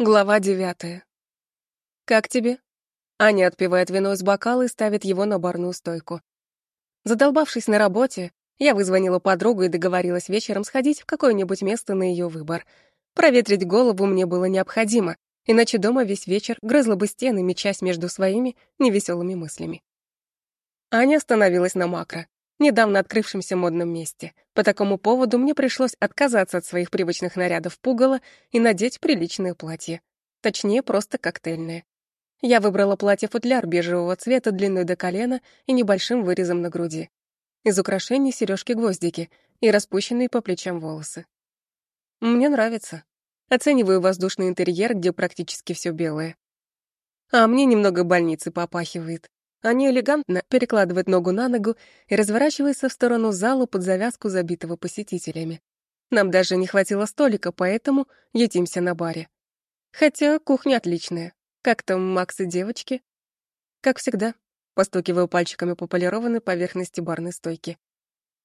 Глава девятая. «Как тебе?» Аня отпивает вино из бокала и ставит его на барную стойку. Задолбавшись на работе, я вызвонила подругу и договорилась вечером сходить в какое-нибудь место на ее выбор. Проветрить голову мне было необходимо, иначе дома весь вечер грызла бы стены, мечась между своими невеселыми мыслями. Аня остановилась на макро, недавно открывшемся модном месте. По такому поводу мне пришлось отказаться от своих привычных нарядов пугала и надеть приличное платье. Точнее, просто коктейльное. Я выбрала платье-футляр бежевого цвета длиной до колена и небольшим вырезом на груди. Из украшений сережки-гвоздики и распущенные по плечам волосы. Мне нравится. Оцениваю воздушный интерьер, где практически все белое. А мне немного больницы попахивает. Они элегантно перекладывают ногу на ногу и разворачиваются в сторону зала под завязку, забитого посетителями. Нам даже не хватило столика, поэтому ютимся на баре. Хотя кухня отличная. Как там Макс и девочки? Как всегда, постукиваю пальчиками по полированной поверхности барной стойки.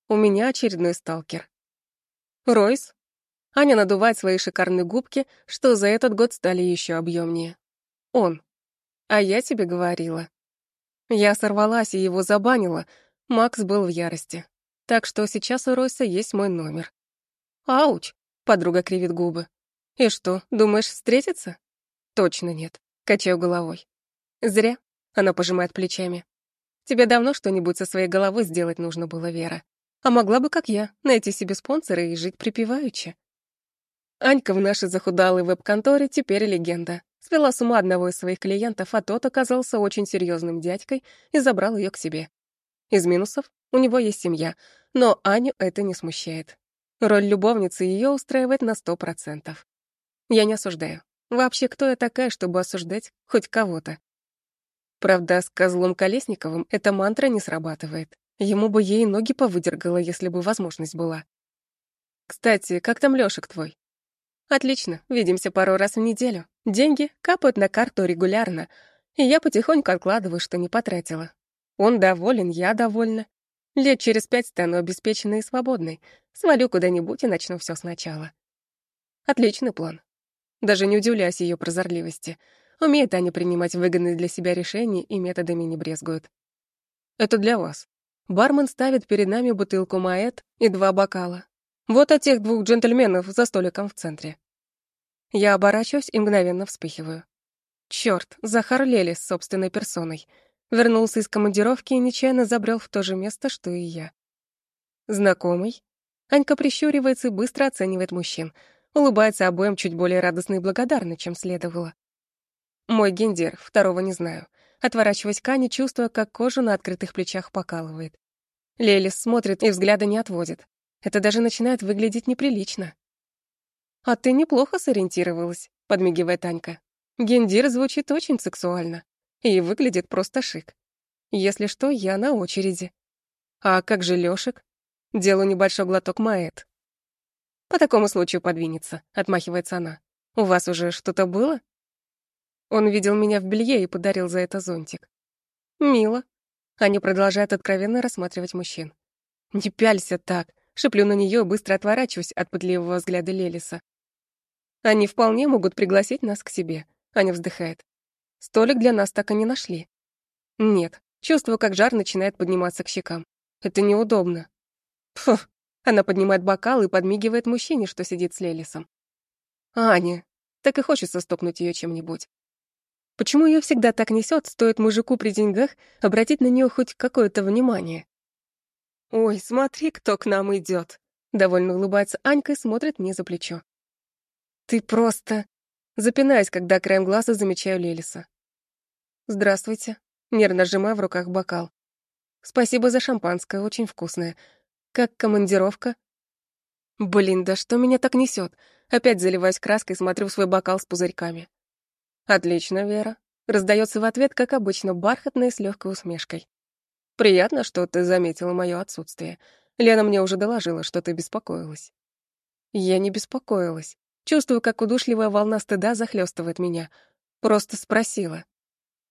У меня очередной сталкер. Ройс. Аня надувает свои шикарные губки, что за этот год стали еще объемнее. Он. А я тебе говорила. Я сорвалась и его забанила. Макс был в ярости. Так что сейчас у Ройса есть мой номер. Ауч, подруга кривит губы. И что, думаешь встретиться? Точно нет. Качаю головой. Зря. Она пожимает плечами. Тебе давно что-нибудь со своей головой сделать нужно было, Вера. А могла бы, как я, найти себе спонсора и жить припеваючи. Анька в нашей захудалой веб-конторе теперь легенда. Свела с ума одного из своих клиентов, а тот оказался очень серьезным дядькой и забрал ее к себе. Из минусов у него есть семья, но Аню это не смущает. Роль любовницы ее устраивает на сто процентов. Я не осуждаю. Вообще, кто я такая, чтобы осуждать хоть кого-то? Правда, с козлом Колесниковым эта мантра не срабатывает. Ему бы ей ноги повыдергала, если бы возможность была. Кстати, как там Лёшек твой? Отлично, видимся пару раз в неделю. Деньги капают на карту регулярно, и я потихоньку откладываю, что не потратила. Он доволен, я довольна. Лет через пять стану обеспеченной и свободной. Свалю куда-нибудь и начну все сначала. Отличный план. Даже не удивляюсь ее прозорливости. Умеет Аня принимать выгодные для себя решения и методами не брезгует. Это для вас. Бармен ставит перед нами бутылку маэт и два бокала. Вот от тех двух джентльменов за столиком в центре. Я оборачиваюсь и мгновенно вспыхиваю. Чёрт, Захар Лелис собственной персоной. Вернулся из командировки и нечаянно забрел в то же место, что и я. Знакомый? Анька прищуривается и быстро оценивает мужчин. Улыбается обоим чуть более радостно и благодарно, чем следовало. Мой гендер, второго не знаю. Отворачиваясь к Ане, чувствуя, как кожа на открытых плечах покалывает. Лелис смотрит и взгляда не отводит. Это даже начинает выглядеть неприлично. «А ты неплохо сориентировалась», — подмигивает Анька. «Гендир звучит очень сексуально и выглядит просто шик. Если что, я на очереди. А как же Лёшек? Делаю небольшой глоток маэт. По такому случаю подвинется, отмахивается она. У вас уже что-то было? Он видел меня в белье и подарил за это зонтик. Мило. Аня продолжает откровенно рассматривать мужчин. Не пялься так, Шиплю на нее и быстро отворачиваюсь от пытливого взгляда Лелиса. Они вполне могут пригласить нас к себе. Аня вздыхает. Столик для нас так и не нашли. Нет, чувствую, как жар начинает подниматься к щекам. Это неудобно. Фу. Она поднимает бокал и подмигивает мужчине, что сидит с Лелисом. Аня. Так и хочется стукнуть ее чем-нибудь. Почему ее всегда так несет, стоит мужику при деньгах обратить на нее хоть какое-то внимание? «Ой, смотри, кто к нам идет!» Довольно улыбается Анька и смотрит мне за плечо. «Ты просто...» Запинаюсь, когда краем глаза замечаю Лелиса. «Здравствуйте», нервно сжимая в руках бокал. «Спасибо за шампанское, очень вкусное. Как командировка?» «Блин, да что меня так несет? Опять заливаюсь краской, смотрю в свой бокал с пузырьками. «Отлично, Вера», — раздается в ответ, как обычно, бархатная с легкой усмешкой. Приятно, что ты заметила мое отсутствие. Лена мне уже доложила, что ты беспокоилась. Я не беспокоилась. Чувствую, как удушливая волна стыда захлестывает меня. Просто спросила.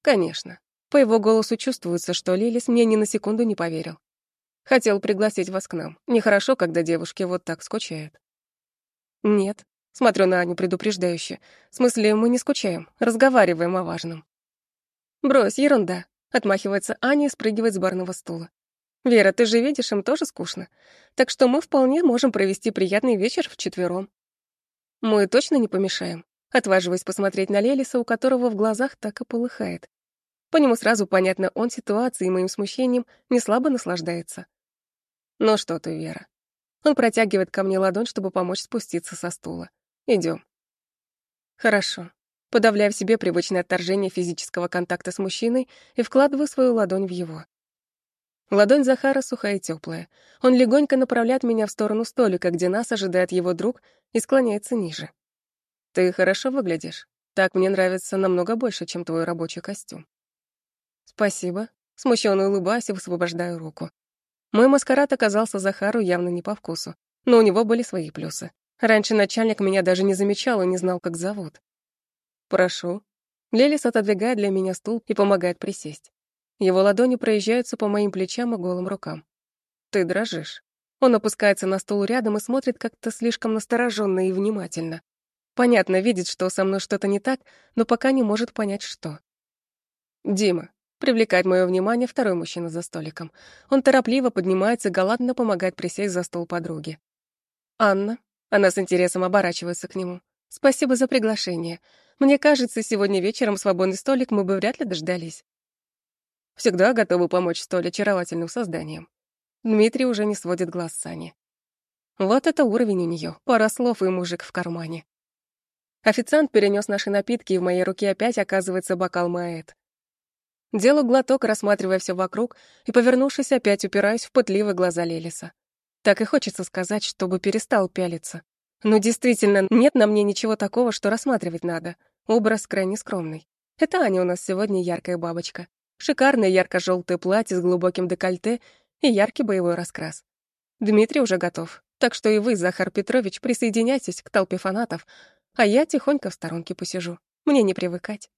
Конечно. По его голосу чувствуется, что Лилис мне ни на секунду не поверил. Хотел пригласить вас к нам. Нехорошо, когда девушки вот так скучают. Нет. Смотрю на Аню предупреждающе. В смысле, мы не скучаем, разговариваем о важном. Брось, ерунда. Отмахивается Аня и спрыгивает с барного стула. Вера, ты же видишь, им тоже скучно. Так что мы вполне можем провести приятный вечер вчетвером. Мы точно не помешаем. Отваживаясь посмотреть на Лелиса, у которого в глазах так и полыхает. По нему сразу понятно, он ситуацией и моим смущением не слабо наслаждается. Ну что ты, Вера. Он протягивает ко мне ладонь, чтобы помочь спуститься со стула. Идем. Хорошо. Подавляю в себе привычное отторжение физического контакта с мужчиной и вкладываю свою ладонь в его. Ладонь Захара сухая и теплая. Он легонько направляет меня в сторону столика, где нас ожидает его друг, и склоняется ниже. Ты хорошо выглядишь. Так мне нравится намного больше, чем твой рабочий костюм. Спасибо. Смущенно улыбаюсь и высвобождаю руку. Мой маскарад оказался Захару явно не по вкусу, но у него были свои плюсы. Раньше начальник меня даже не замечал и не знал, как зовут. «Прошу». Лелис отодвигает для меня стул и помогает присесть. Его ладони проезжаются по моим плечам и голым рукам. «Ты дрожишь». Он опускается на стул рядом и смотрит как-то слишком настороженно и внимательно. Понятно, видит, что со мной что-то не так, но пока не может понять, что. «Дима», Привлекает мое внимание второй мужчина за столиком. Он торопливо поднимается и галантно помогает присесть за стол подруги. «Анна». Она с интересом оборачивается к нему. «Спасибо за приглашение. Мне кажется, сегодня вечером свободный столик мы бы вряд ли дождались». Всегда готовы помочь столь очаровательным созданиям. Дмитрий уже не сводит глаз с Ани. Вот это уровень у нее, пара слов и мужик в кармане. Официант перенес наши напитки, и в моей руке опять оказывается бокал Маэт. Делаю глоток, рассматривая все вокруг, и, повернувшись, опять упираюсь в пытливые глаза Лелиса. Так и хочется сказать, чтобы перестал пялиться. Но действительно, нет на мне ничего такого, что рассматривать надо. Образ крайне скромный. Это Аня у нас сегодня яркая бабочка. Шикарное ярко-желтое платье с глубоким декольте и яркий боевой раскрас. Дмитрий уже готов, так что и вы, Захар Петрович, присоединяйтесь к толпе фанатов, а я тихонько в сторонке посижу. Мне не привыкать.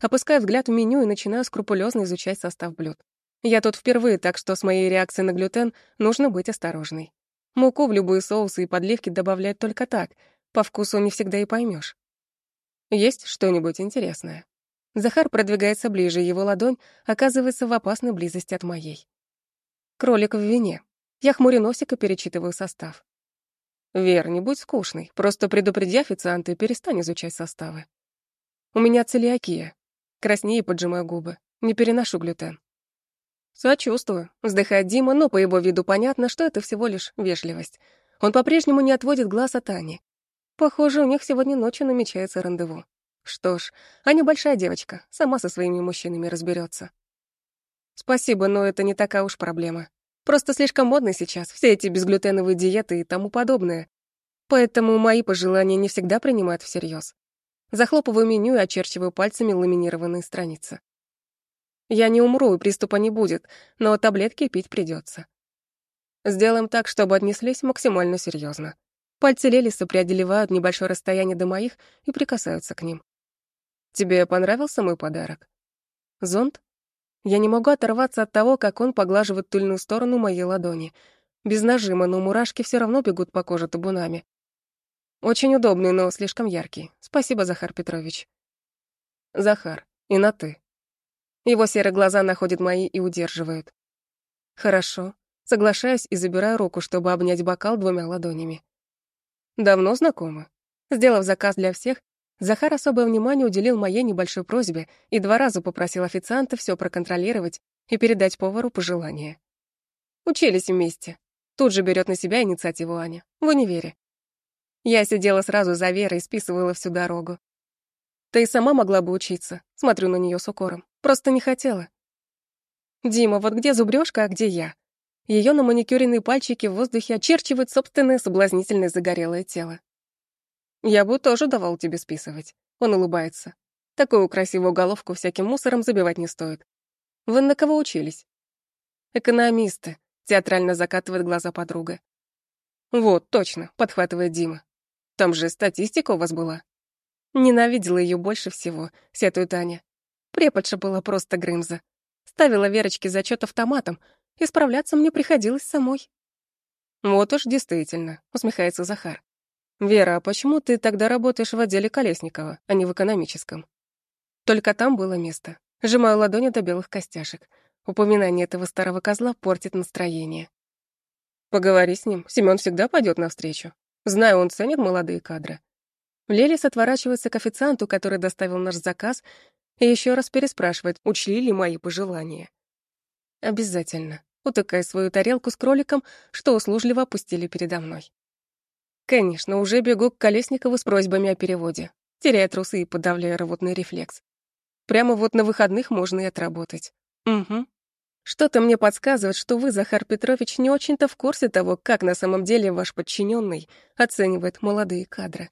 Опускаю взгляд в меню и начинаю скрупулезно изучать состав блюд. Я тут впервые, так что с моей реакцией на глютен нужно быть осторожной. Муку в любые соусы и подливки добавлять только так, по вкусу не всегда и поймешь. Есть что-нибудь интересное? Захар продвигается ближе, его ладонь оказывается в опасной близости от моей. Кролик в вине. Я хмурю носик и перечитываю состав. Вер, не будь скучный, просто предупреди официанта и перестань изучать составы. У меня целиакия, Краснею и поджимаю губы. Не переношу глютен. Сочувствую, вздыхает Дима, но по его виду понятно, что это всего лишь вежливость. Он по-прежнему не отводит глаз от Ани. Похоже, у них сегодня ночью намечается рандеву. Что ж, Аня большая девочка, сама со своими мужчинами разберется. Спасибо, но это не такая уж проблема. Просто слишком модно сейчас, все эти безглютеновые диеты и тому подобное. Поэтому мои пожелания не всегда принимают всерьез. Захлопываю меню и очерчиваю пальцами ламинированные страницы. Я не умру, и приступа не будет, но таблетки пить придется. Сделаем так, чтобы отнеслись максимально серьезно. Пальцы Лелиса преодолевают небольшое расстояние до моих и прикасаются к ним. Тебе понравился мой подарок? Зонт? Я не могу оторваться от того, как он поглаживает тыльную сторону моей ладони. Без нажима, но мурашки все равно бегут по коже табунами. Очень удобный, но слишком яркий. Спасибо, Захар Петрович. Захар, и на «ты». Его серые глаза находят мои и удерживают. Хорошо. Соглашаюсь и забираю руку, чтобы обнять бокал двумя ладонями. Давно знакомы. Сделав заказ для всех, Захар особое внимание уделил моей небольшой просьбе и два раза попросил официанта все проконтролировать и передать повару пожелания. Учились вместе. Тут же берет на себя инициативу Аня. В универе. Я сидела сразу за Верой и списывала всю дорогу. Ты и сама могла бы учиться. Смотрю на нее с укором. Просто не хотела. Дима, вот где зубрёжка, а где я? Ее на маникюренные пальчики в воздухе очерчивает собственное соблазнительное загорелое тело. Я бы тоже давал тебе списывать. Он улыбается. Такую красивую головку всяким мусором забивать не стоит. Вы на кого учились? Экономисты. Театрально закатывает глаза подруга. Вот, точно, подхватывает Дима. Там же статистика у вас была. Ненавидела ее больше всего, сетует Таня. Преподша была просто Грымза. Ставила Верочке зачет автоматом, и справляться мне приходилось самой. Вот уж действительно, усмехается Захар. «Вера, а почему ты тогда работаешь в отделе Колесникова, а не в экономическом?» Только там было место. Сжимаю ладони до белых костяшек. Упоминание этого старого козла портит настроение. Поговори с ним, Семён всегда пойдет навстречу. Знаю, он ценит молодые кадры. Лелис отворачивается к официанту, который доставил наш заказ, и еще раз переспрашивает, учли ли мои пожелания. Обязательно. Утыкая свою тарелку с кроликом, что услужливо опустили передо мной. Конечно, уже бегу к Колесникову с просьбами о переводе, теряя трусы и подавляя рвотный рефлекс. Прямо вот на выходных можно и отработать. Угу. Что-то мне подсказывает, что вы, Захар Петрович, не очень-то в курсе того, как на самом деле ваш подчиненный оценивает молодые кадры.